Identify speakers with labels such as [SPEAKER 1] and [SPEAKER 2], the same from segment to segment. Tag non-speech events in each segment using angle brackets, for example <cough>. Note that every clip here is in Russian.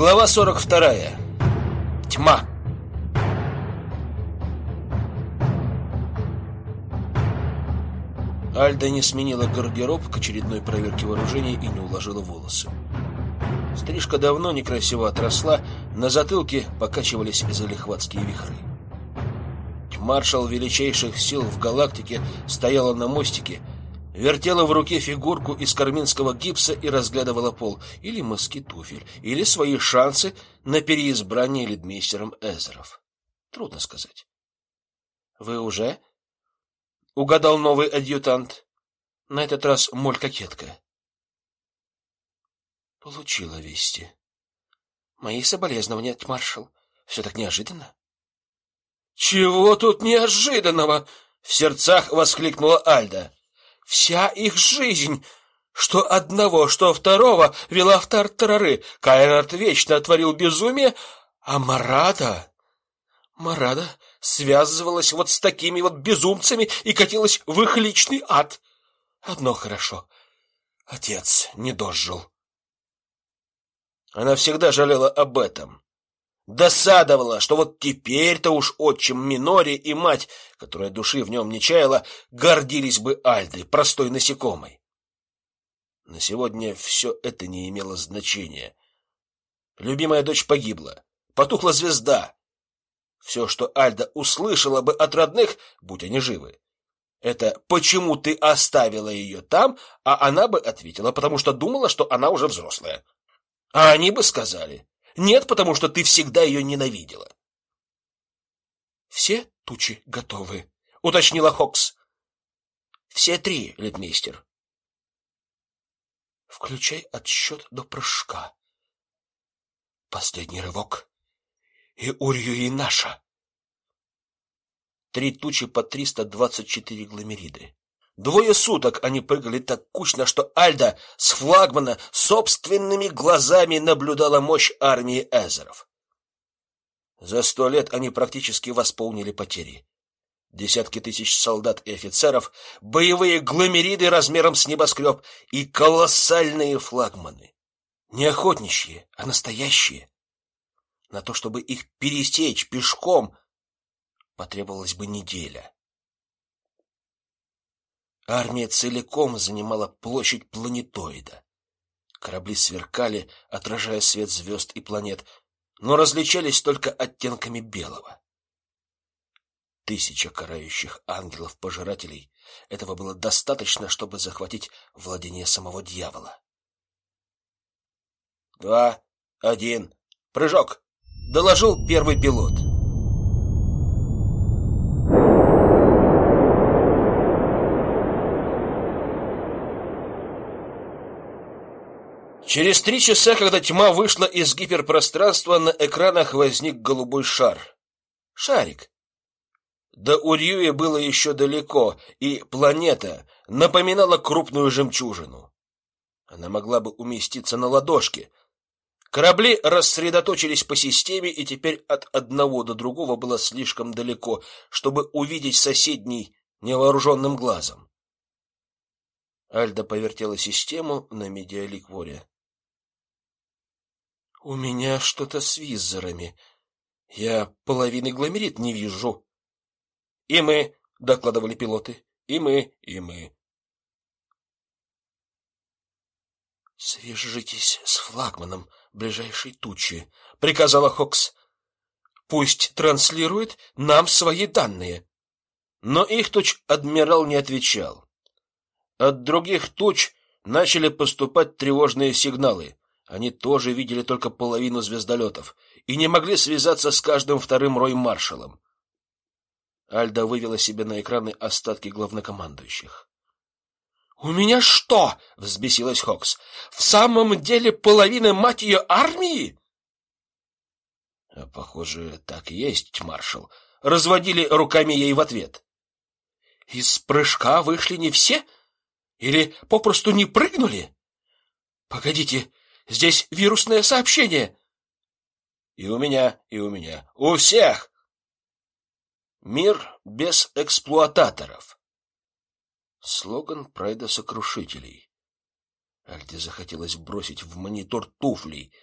[SPEAKER 1] Глава 42. Тьма. Альда не сменила гардероб к очередной проверке вооружений и не уложила волосы. Стрижка давно некрасиво отросла, на затылке покачивались залихватские вихры. Маршал величайших сил в галактике стояла на мостике, вертела в руке фигурку из карминского гипса и разглядывала пол, или мазки туфель, или свои шансы на переизбрание лидмейстером Эзеров. Трудно сказать. Вы уже угадал новый адъютант? На этот раз моль-кокетка. Получила вести. Мои соболезнования, маршал. Все так неожиданно. Чего тут неожиданного? В сердцах воскликнула Альда. Вся их жизнь, что одного, что второго, вела в тартарары. Кайнард вечно творил безумие, а Марада... Марада связывалась вот с такими вот безумцами и катилась в их личный ад. Одно хорошо. Отец не дожил. Она всегда жалела об этом. Досадовала, что вот теперь-то уж отчим Минори и мать, которая души в нем не чаяла, гордились бы Альдой, простой насекомой. На сегодня все это не имело значения. Любимая дочь погибла, потухла звезда. Все, что Альда услышала бы от родных, будь они живы, это почему ты оставила ее там, а она бы ответила, потому что думала, что она уже взрослая. А они бы сказали: "Нет, потому что ты всегда ее ненавидела". Все тучи готовы, уточнила Хокс. Все три, летмейстер. Включай отсчет до прыжка. Последний рывок. И Урью и наша. Три тучи по триста двадцать четыре гломериды. Двое суток они прыгали так кучно, что Альда с флагмана собственными глазами наблюдала мощь армии эзеров. За сто лет они практически восполнили потери. Десятки тысяч солдат и офицеров, боевые гломериды размером с небоскреб и колоссальные флагманы. Не охотничьи, а настоящие. На то, чтобы их пересечь пешком, потребовалась бы неделя. Армия целиком занимала площадь планетоида. Корабли сверкали, отражая свет звезд и планет, но различались только оттенками белого. Тысяча карающих ангелов-пожирателей этого было достаточно, чтобы захватить владение самого дьявола. Два, один, прыжок! доложил первый пилот. Через три часа, когда тьма вышла из гиперпространства, на экранах возник голубой шар. Шарик. До Урьюя было еще далеко, и планета напоминала крупную жемчужину. Она могла бы уместиться на ладошке. Корабли рассредоточились по системе, и теперь от одного до другого было слишком далеко, чтобы увидеть соседний невооруженным глазом. Альда повертела систему на медиаликворе. У меня что-то с визорами. Я половины гломерит не вижу. И мы, докладывали пилоты. И мы, и мы. Свяжитесь с флагманом ближайшей тучи, приказала Хокс. Пусть транслирует нам свои данные. Но их туч адмирал не отвечал. От других туч начали поступать тревожные сигналы. Они тоже видели только половину звездолетов и не могли связаться с каждым вторым рой-маршалом. Альда вывела себе на экраны остатки главнокомандующих. У меня что? взбесилась Хокс. В самом деле половина мать ее армии? А, похоже, так и есть, маршал. Разводили руками ей в ответ. Из прыжка вышли не все или попросту не прыгнули? Погодите, Здесь вирусное сообщение. И у меня, и у меня, у всех. Мир без эксплуататоров. Слоган прайда сокрушителей. Альде захотелось бросить в монитор туфлей.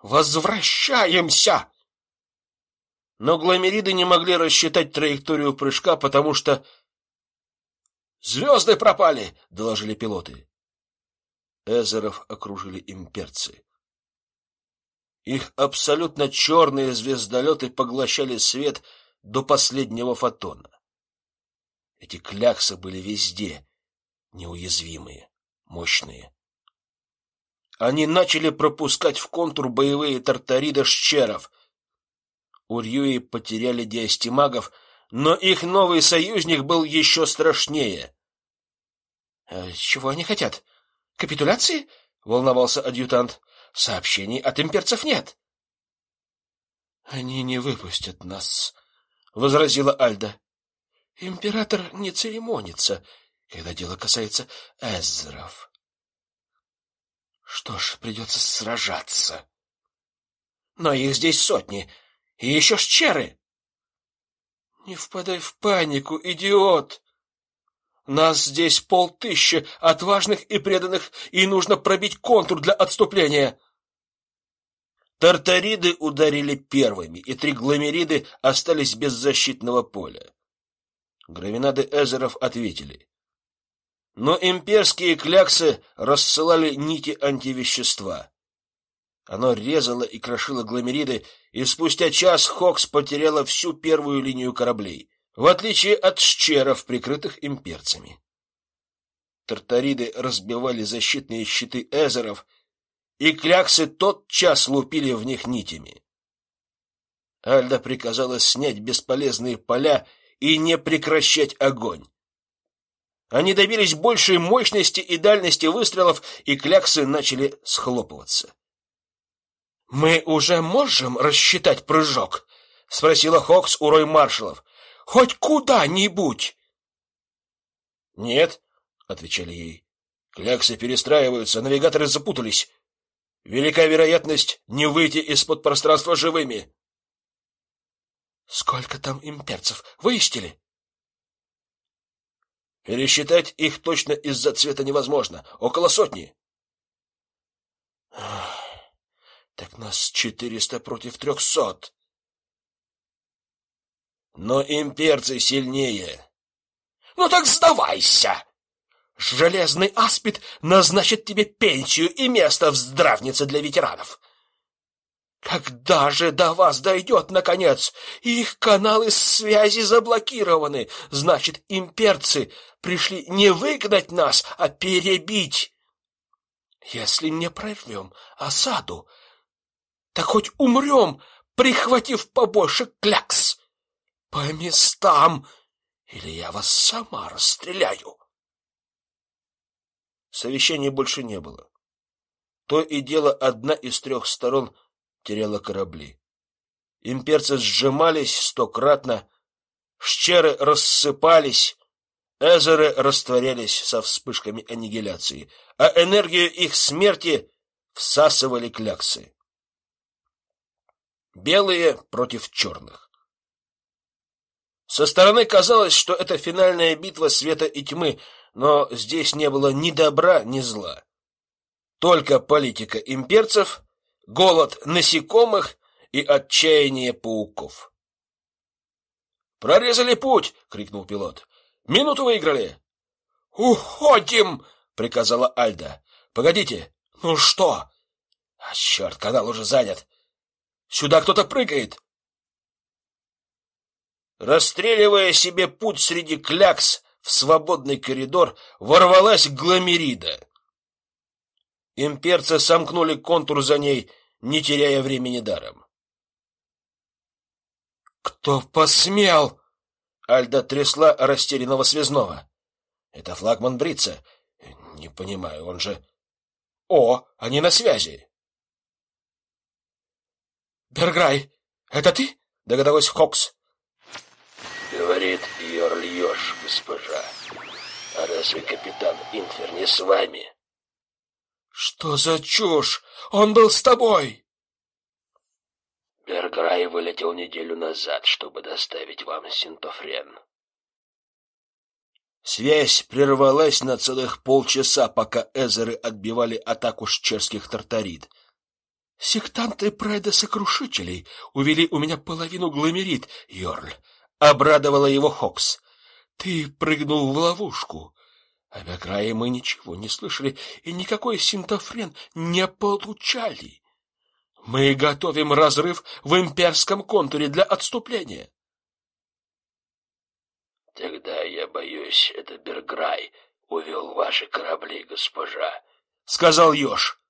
[SPEAKER 1] Возвращаемся! Но гламериды не могли рассчитать траекторию прыжка, потому что «Звезды пропали!» — доложили пилоты. Эзеров окружили имперцы. Их абсолютно черные звездолеты поглощали свет до последнего фотона. Эти кляксы были везде, неуязвимые, мощные. Они начали пропускать в контур боевые тартариды шчеров. Урьюи потеряли диастимагов, но их новый союзник был еще страшнее. «Э, чего они хотят? Капитуляции? волновался адъютант. Сообщений от имперцев нет. Они не выпустят нас, возразила Альда. Император не церемонится, когда дело касается эзров. Что ж, придется сражаться. Но их здесь сотни, и еще щеры. Не впадай в панику, идиот. Нас здесь полтыщи отважных и преданных, и нужно пробить контур для отступления. Тартариды ударили первыми, и три гламериды остались без защитного поля. Гравинады Эзеров ответили. Но имперские кляксы рассылали нити антивещества. Оно резало и крошило гламериды, и спустя час Хокс потеряла всю первую линию кораблей в отличие от щеров, прикрытых имперцами. Тартариды разбивали защитные щиты эзеров, и кляксы тотчас лупили в них нитями. Альда приказала снять бесполезные поля и не прекращать огонь. Они добились большей мощности и дальности выстрелов, и кляксы начали схлопываться. Мы уже можем рассчитать прыжок, спросила Хокс у Рой маршалов. Хоть куда-нибудь. Нет, отвечали ей. Кляксы перестраиваются, навигаторы запутались. Велика вероятность не выйти из-под пространства живыми. Сколько там имперцев выяснили? Пересчитать их точно из-за цвета невозможно. Около сотни. Так нас четыреста против трехсот. Но имперцы сильнее. Ну так сдавайся. Железный аспид назначит тебе пенсию и место в здравнице для ветеранов. Когда же до вас дойдет, наконец? Их каналы связи заблокированы. Значит, имперцы пришли не выгнать нас, а перебить. Если не прорвем осаду, так хоть умрем, прихватив побольше клякс. По местам, или я вас сама расстреляю. Совещания больше не было. То и дело одна из трех сторон теряла корабли. Имперцы сжимались стократно, щеры рассыпались, эзеры растворялись со вспышками аннигиляции, а энергию их смерти всасывали кляксы. Белые против черных. Со стороны казалось, что это финальная битва света и тьмы, но здесь не было ни добра, ни зла. Только политика имперцев, голод насекомых и отчаяние пауков. «Прорезали путь!» — крикнул пилот. «Минуту выиграли!» «Уходим!» — приказала Альда. «Погодите! Ну что?» «А, черт, канал уже занят! Сюда кто-то прыгает!» Расстреливая себе путь среди клякс в свободный коридор, ворвалась Гламерида. Имперцы сомкнули контур за ней, не теряя времени даром. Кто посмел? Альда трясла растерянного связного. Это флагман Брица. Не понимаю, он же О, они на связи. Берграй, это ты? догадалась Хокс.
[SPEAKER 2] Йорльёш, госпожа. А разве капитан Инфер не с вами?
[SPEAKER 1] Что за чушь? Он был с тобой.
[SPEAKER 2] Берграй вылетел неделю назад, чтобы доставить вам синтофрен.
[SPEAKER 1] Связь прервалась на целых полчаса, пока эзеры отбивали атаку шчерских тартарид. Сектанты прайда сокрушителей увели у меня половину гломерит, Йорль. Обрадовала его Хокс. Ты прыгнул в ловушку. О Бекрае мы ничего не слышали и никакой синтофрен не получали. Мы готовим разрыв в имперском контуре для отступления.
[SPEAKER 2] Тогда я боюсь, это Берграй увел ваши корабли, госпожа,
[SPEAKER 1] сказал Ёж.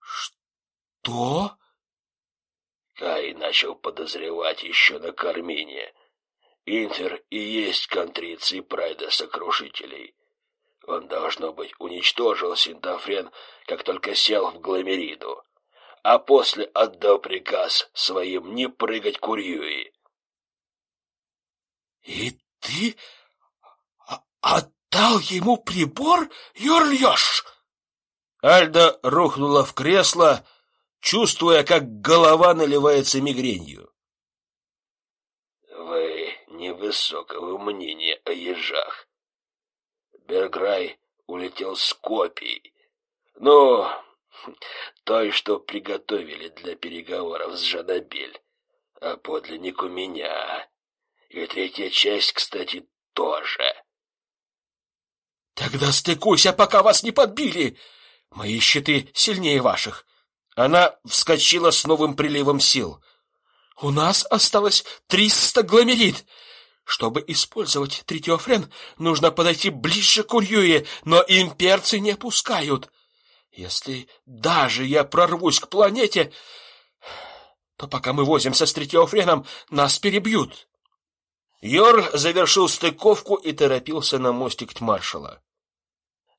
[SPEAKER 1] Что?
[SPEAKER 2] Кай начал подозревать еще на Кармине. Интер и есть контриций прайда сокрушителей. Он, должно быть, уничтожил Синтофрен, как только сел в Гламериду, а после отдал приказ своим не прыгать к Урьюи.
[SPEAKER 1] — И ты отдал ему прибор, Юрльёш? Альда рухнула в кресло, чувствуя, как голова наливается мигренью.
[SPEAKER 2] Вы невысокого мнения о ежах. Берграй улетел с копией. Ну, той, что приготовили для переговоров с Жанабель. А подлинник у меня. И третья часть, кстати, тоже.
[SPEAKER 1] Тогда стыкуйся, пока вас не подбили. Мои щиты сильнее ваших. Она вскочила с новым приливом сил. У нас осталось триста гломерит. Чтобы использовать тритиофрен, нужно подойти ближе к Урьюе, но имперцы не пускают. Если даже я прорвусь к планете, то пока мы возимся с тритиофреном, нас перебьют. Йор завершил стыковку и торопился на мостик маршала.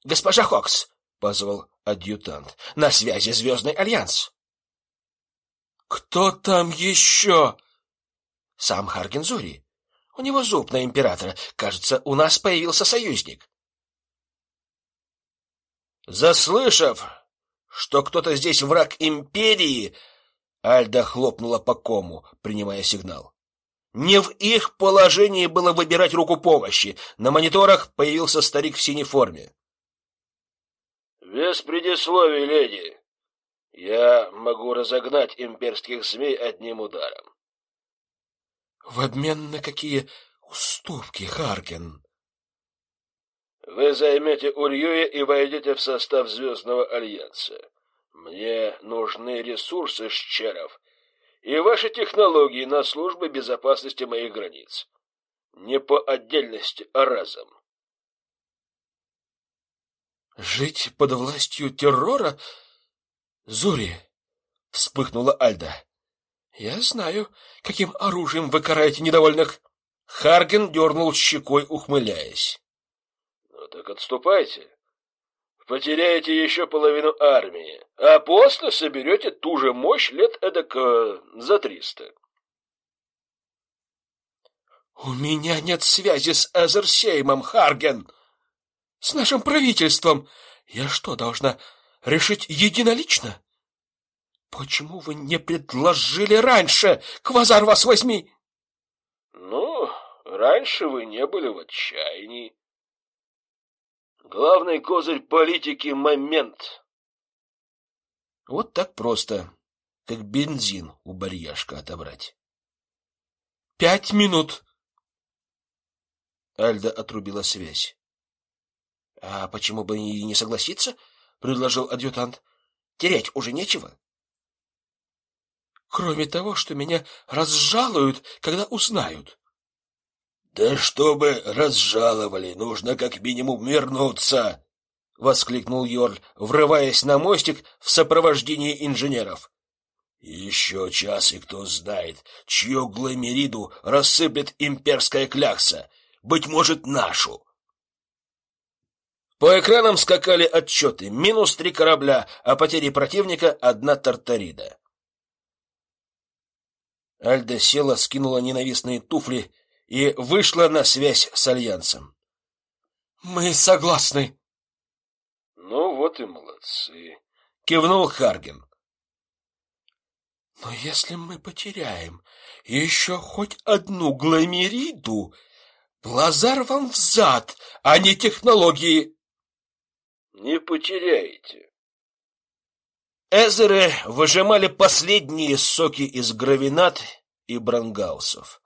[SPEAKER 1] Госпожа Хокс, позвал адъютант. На связи Звездный альянс. Кто там еще? Сам Харгензури. У него зуб на императора. Кажется, у нас появился союзник. Заслышав, что кто-то здесь враг империи, Альда хлопнула по кому, принимая сигнал. Не в их положении было выбирать руку помощи. На мониторах появился старик в синей форме.
[SPEAKER 2] Без предисловий, леди. Я могу разогнать имперских змей одним ударом.
[SPEAKER 1] В обмен на какие уступки, Харкен?
[SPEAKER 2] Вы займете Ульюя и войдете в состав Звездного Альянса. Мне нужны ресурсы Щеров и ваши технологии на службе безопасности моих границ. Не по отдельности, а разом.
[SPEAKER 1] Жить под властью террора? Зури, вспыхнула Альда. Я знаю, каким оружием вы караете недовольных. Харген дернул щекой, ухмыляясь.
[SPEAKER 2] Ну так отступайте. Потеряете еще половину армии, а после соберете ту же мощь лет эдак э, за триста.
[SPEAKER 1] У меня нет связи с Эзерсеймом, Харген с нашим правительством. Я что, должна решить единолично? Почему вы не предложили раньше? Квазар вас возьми.
[SPEAKER 2] Ну, раньше вы не были в отчаянии. Главный козырь политики момент.
[SPEAKER 1] Вот так просто, как бензин у барьяшка отобрать. Пять минут. Альда отрубила связь. А почему бы и не согласиться? предложил адъютант. Терять уже нечего. Кроме того, что меня разжалуют, когда узнают.
[SPEAKER 2] Да чтобы разжаловали, нужно как минимум вернуться, воскликнул Йорль, врываясь на мостик в сопровождении инженеров. Еще час, и кто знает, чью гломериду рассыплет имперская клякса, быть может, нашу.
[SPEAKER 1] По экранам скакали отчеты. Минус три корабля, а потери противника — одна тартарида. Альда села, скинула ненавистные туфли и вышла на связь с Альянсом. «Мы согласны».
[SPEAKER 2] «Ну вот и молодцы», —
[SPEAKER 1] кивнул Харген. «Но если мы потеряем еще хоть одну гломериду, Лазар вам взад, а не технологии!»
[SPEAKER 2] не потеряете.
[SPEAKER 1] Эзеры выжимали последние соки из гравинат и брангаусов.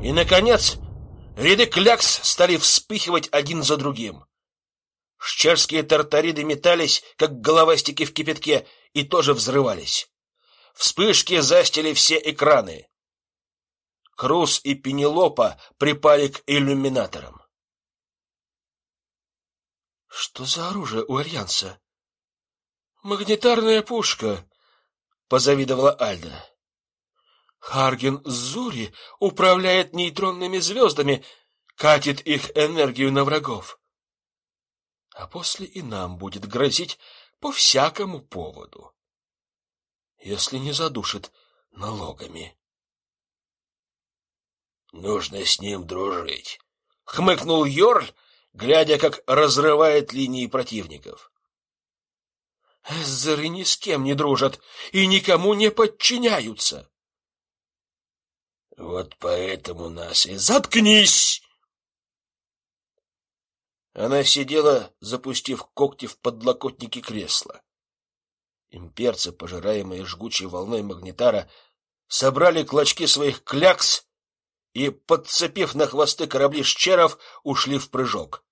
[SPEAKER 1] И, наконец, ряды клякс стали вспыхивать один за другим. Шчерские тартариды метались, как головастики в кипятке, и тоже взрывались. Вспышки застили все экраны. Круз и Пенелопа припали к иллюминаторам. Что за оружие у Альянса? Магнитарная пушка, позавидовала Альда. Харген Зури управляет нейтронными звездами, катит их энергию на врагов. А после и нам будет грозить по всякому поводу. Если не задушит налогами.
[SPEAKER 2] Нужно с ним дружить,
[SPEAKER 1] хмыкнул Йорль, глядя, как разрывает линии противников. Эзеры ни с кем не дружат и никому не подчиняются.
[SPEAKER 2] Вот поэтому нас и
[SPEAKER 1] заткнись. Она сидела, запустив когти в подлокотники кресла. Имперцы, пожираемые жгучей волной магнитара, собрали клочки своих клякс и, подцепив на хвосты корабли шчеров, ушли в прыжок.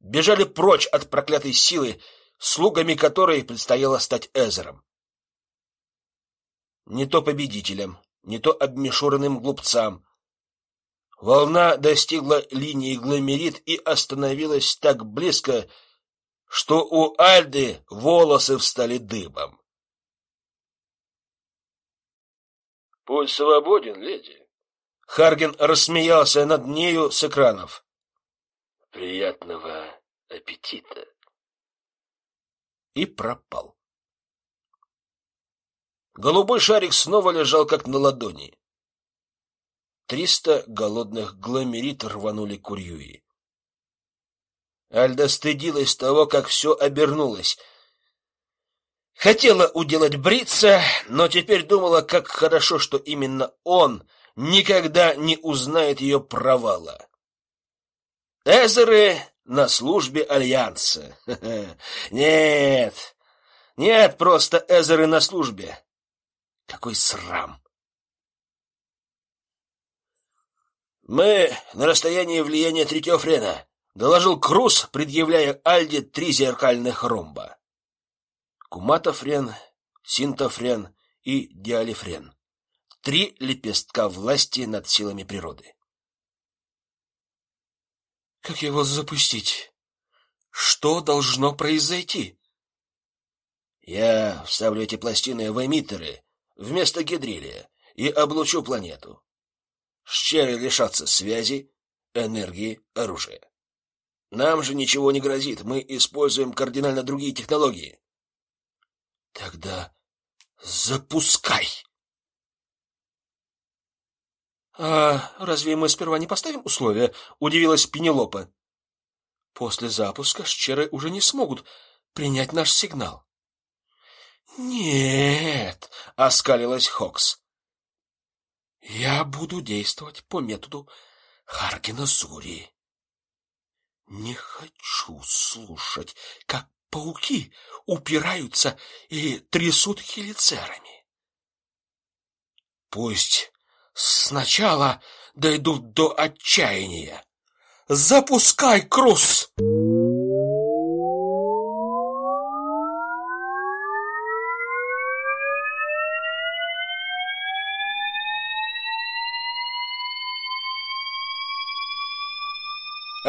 [SPEAKER 1] Бежали прочь от проклятой силы, слугами которой предстояло стать Эзером. Не то победителем, не то обмешуренным глупцам. Волна достигла линии Гламерит и остановилась так близко, что у Альды волосы встали дыбом.
[SPEAKER 2] Путь свободен, леди.
[SPEAKER 1] Харген рассмеялся над нею с экранов.
[SPEAKER 2] Приятного аппетита.
[SPEAKER 1] И пропал. Голубой шарик снова лежал как на ладони. Триста голодных гламерит рванули к Урьюи. Альда стыдилась того, как все обернулось. Хотела уделать Брица, но теперь думала, как хорошо, что именно он никогда не узнает ее провала. Эзеры на службе Альянса. <laughs> Нет, нет, просто Эзеры на службе. Какой срам! Мы на расстоянии влияния третьего френа, доложил Круз, предъявляя Альде три зеркальных ромба. Куматофрен, синтофрен и диалифрен. Три лепестка власти над силами природы. Как его запустить? Что должно произойти? Я вставлю эти пластины в эмиттеры вместо гидрилия и облучу планету. Щеры лишатся связи, энергии, оружия. Нам же ничего не грозит, мы используем кардинально другие технологии. Тогда запускай. А разве мы сперва не поставим условия? удивилась Пенелопа. После запуска щеры уже не смогут принять наш сигнал. Нет, оскалилась Хокс. Я буду действовать по методу Харкина Сури. Не хочу слушать, как пауки упираются и трясут хелицерами. Пусть сначала дойдут до отчаяния. Запускай, Крус!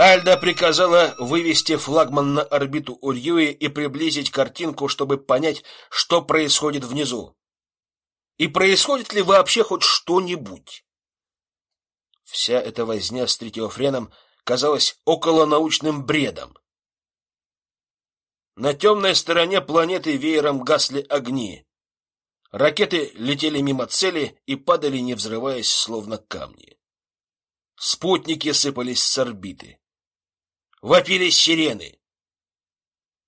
[SPEAKER 1] Альда приказала вывести флагман на орбиту Урьюи и приблизить картинку, чтобы понять, что происходит внизу. И происходит ли вообще хоть что-нибудь. Вся эта возня с третьофреном казалась околонаучным бредом. На темной стороне планеты веером гасли огни. Ракеты летели мимо цели и падали, не взрываясь, словно камни. Спутники сыпались с орбиты. Вопили сирены.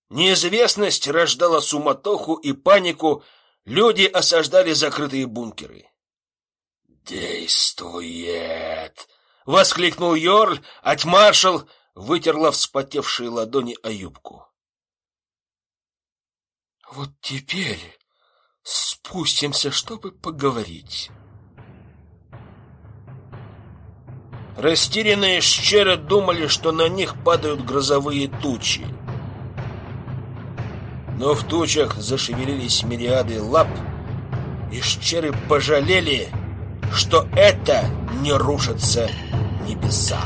[SPEAKER 1] Неизвестность рождала суматоху и панику, люди осаждали закрытые бункеры.
[SPEAKER 2] «Действует!»
[SPEAKER 1] — воскликнул Йорль, а маршал вытерла вспотевшие ладони о юбку. «Вот теперь спустимся, чтобы поговорить». Растерянные щеры думали, что на них падают грозовые тучи но в тучах зашевелились мириады лап, и щеры пожалели, что это не рушатся небеса.